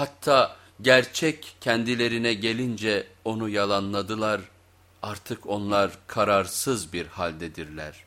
Hatta gerçek kendilerine gelince onu yalanladılar, artık onlar kararsız bir haldedirler.